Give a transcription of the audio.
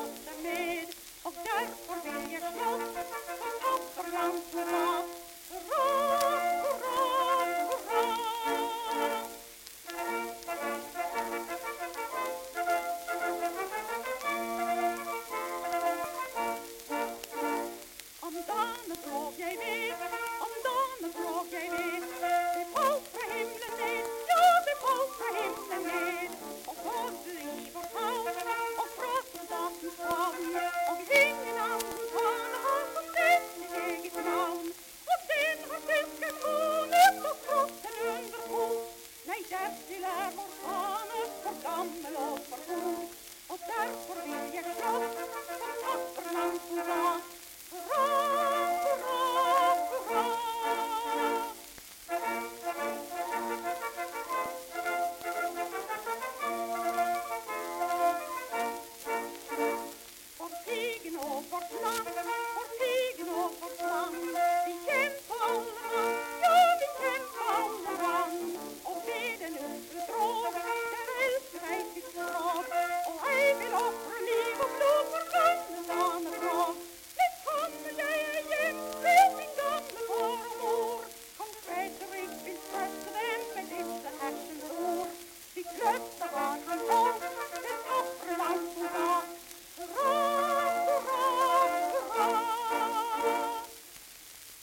oss med och därför vill jag slåss för fosterland och mat. non me lo